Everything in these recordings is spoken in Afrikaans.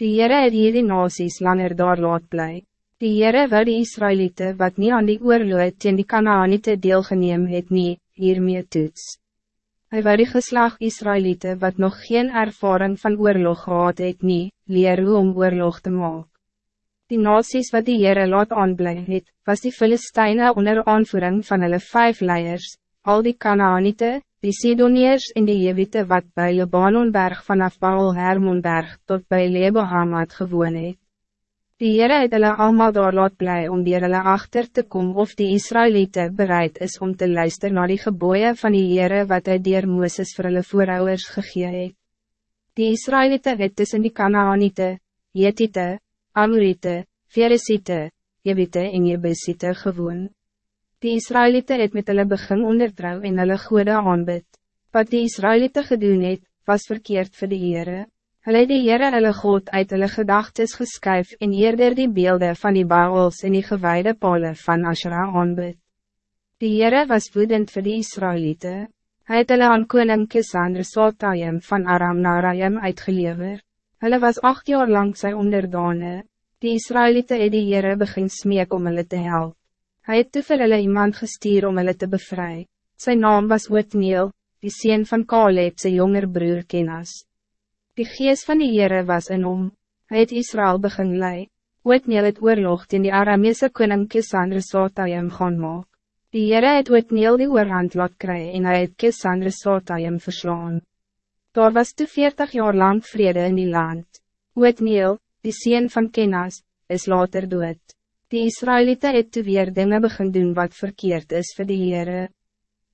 Die Heere het hierdie nasies langer daar laat bly. Die Heere wil die Israëlieten wat niet aan die oorloot teen die Kanaanite deelgeneem het nie, hiermee toets. Hij wil die geslag Israëlieten wat nog geen ervaring van oorlog gehad het nie, leer hoe om oorlog te maken. Die nasies wat die Heere laat aanbly het, was die Filisteine onder aanvoering van hulle vijf leiers, al die Kanaanite, die Sidoniërs en die Jewite wat bij Libanonberg vanaf Baal Hermonberg tot bij Lebohamad gewoon het. Die Heere het hulle allemaal daar laat bly om dier hulle achter te komen of die Israëlieten bereid is om te luisteren naar die geboeien van die Heere wat hy dier Mooses vir hulle voorouders gegee het. Die Israëlieten het tussen die Kanaanite, Jetite, Amorite, Veresite, Jewite en Jebusite gewoon. Die Israëlieten het met hulle begin ondertrou en hulle goede aanbid. Wat die Israëlieten gedoen het, was verkeerd voor de Heere. Hulle het die Heere hulle God uit hulle gedagtes geskuif en eerder die beelden van die Baals en die gewijde pole van Ashra aanbid. Die Heere was woedend voor die Israëlieten. Hij het hulle aan koning Kisander Sotayim van Aram Narayim uitgelever. Hulle was acht jaar lang sy onderdane. Die Israëlieten het die Heere begin smeek om hulle te helpen. Hij het te vir hulle iemand gestuur om hulle te bevry. Zijn naam was Ootneel, die sien van Caleb sy jonger broer Kenas. Die geest van die Heere was in hom. Hij het Israël begin lei. Ootneel het oorlog teen die Aramese koning Kisandre Sotayim gaan maak. Die Heere het Ootneel die oorhand laat kry en hy het Kisandre Sotayim verslaan. Daar was toe 40 jaar lang vrede in die land. Ootneel, die sien van Kenas, is later dood. Die Israëlieten het toe weer dinge begin doen wat verkeerd is voor de Heere.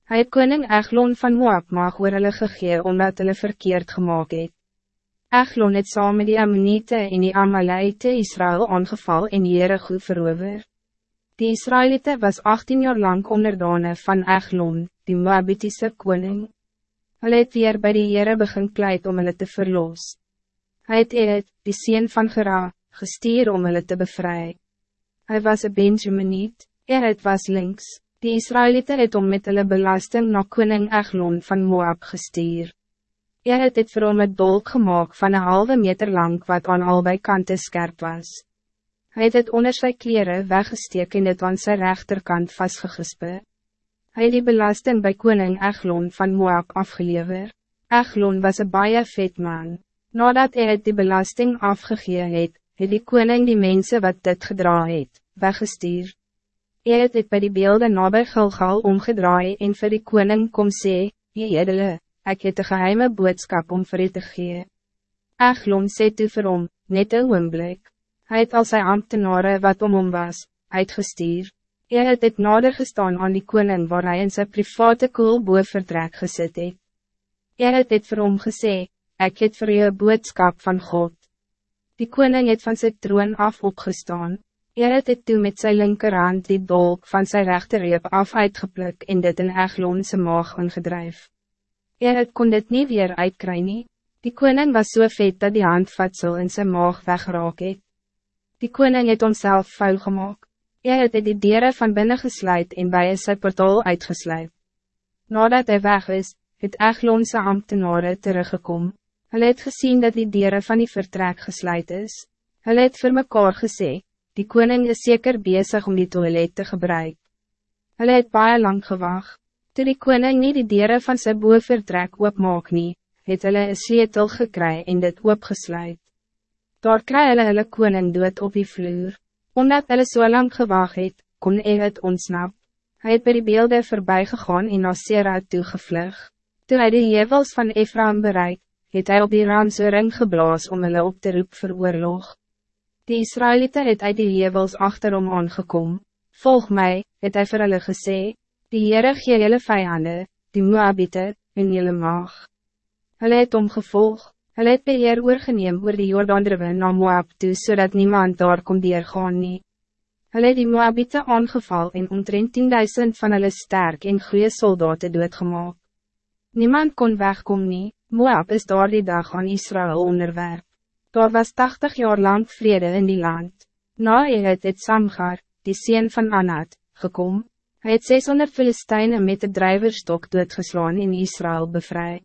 Hij het koning Eglon van Moab mag oor hulle gegee omdat hulle verkeerd gemaakt het. Eglon het saam met die Ammonite en die Amalite Israël aangeval en Heere goed verover. Die Israëlieten was 18 jaar lang onderdane van Eglon, die Moabitiese koning. Hulle het weer bij die Heere begin pleit om hulle te verlos. Hij het het, die sien van Gera, gestuur om hulle te bevrijden. Hij was een Benjaminiet, er het was links, die Israëlieten het om met hulle belasting na koning Eglon van Moab gestuur. Er het het vir hom het dolk gemaakt van een halve meter lang wat aan albei kanten scherp was. Hij het het onder sy kleren weggesteek en het aan sy rechterkant vastgegespe. Hij het die belasting bij koning Eglon van Moab afgelever. Eglon was een baie vet man. Nadat hij het die belasting afgegee het, het die koning die mensen wat dit gedra het, weggestuur. Hy het het by die beelde nabij Gilgal omgedraai en vir die koning kom sê, Jy edele, ek het een geheime boodskap om vir u te gee. Eglon sê toe vir hom, net een oomblik. Hy het al sy ambtenare wat om hom was, uitgestuur. Hy het het nader gestaan aan die koning waar hij in sy private koelboe vertrek gesit het. Hy het het vir hom gesê, ek het vir u boodskap van God. Die koning het van zijn troon af opgestaan. Hij het het toe met zijn linkerhand die dolk van zijn rechterreep af uitgepluk en dit in Eglonse maag ingedrijf. Hij het kon dit niet weer uitkry nie. Die koning was so vet dat die handvatsel in zijn maag weggeraak het. Die koning het homself vuil gemaakt. Hij het die dieren van binnen gesluit en bij sy portaal uitgesluit. Nadat hij weg is, het Eglonse ambtenaren teruggekomen. Hulle het gezien dat die dieren van die vertrek gesluit is. Hulle het vir mekaar gesê, die koning is zeker bezig om die toilet te gebruiken. Hulle het baie lang gewacht. Toe die koning nie die dieren van sy boevertrek oopmaak nie, het hulle een sleutel gekry en dit oopgesluit. Daar kry hulle hulle koning dood op die vloer. Omdat hulle so lang gewacht het, kon hy het ontsnap. Hij het by die beelde voorbij gegaan en na Sera toegevlug. Toe hy die hevels van Ephraim bereik, het hij op die ransoring geblaas om hulle op te roep vir oorlog. Die Israëlieten het uit die hevels achterom aangekom. Volg mij, het hij vir hulle gesê, die Heere gee julle vijanden, die Moabite, en julle maag. Hulle het omgevolg, hulle het beheer oorgeneem oor die Jordaandrewe na Moab toe, zodat niemand daar kon deurgaan nie. Hulle het die Moabite aangeval en omtrent 10.000 van hulle sterk en goede soldaten doodgemaak. Niemand kon wegkom nie, Moab is daar die dag aan Israël onderwerp. Daar was 80 jaar lang vrede in die land. Na het het Samgar, die sien van Anat, gekom. Hij het 600 Filisteine met de drijverstok doodgeslaan in Israël bevrijd.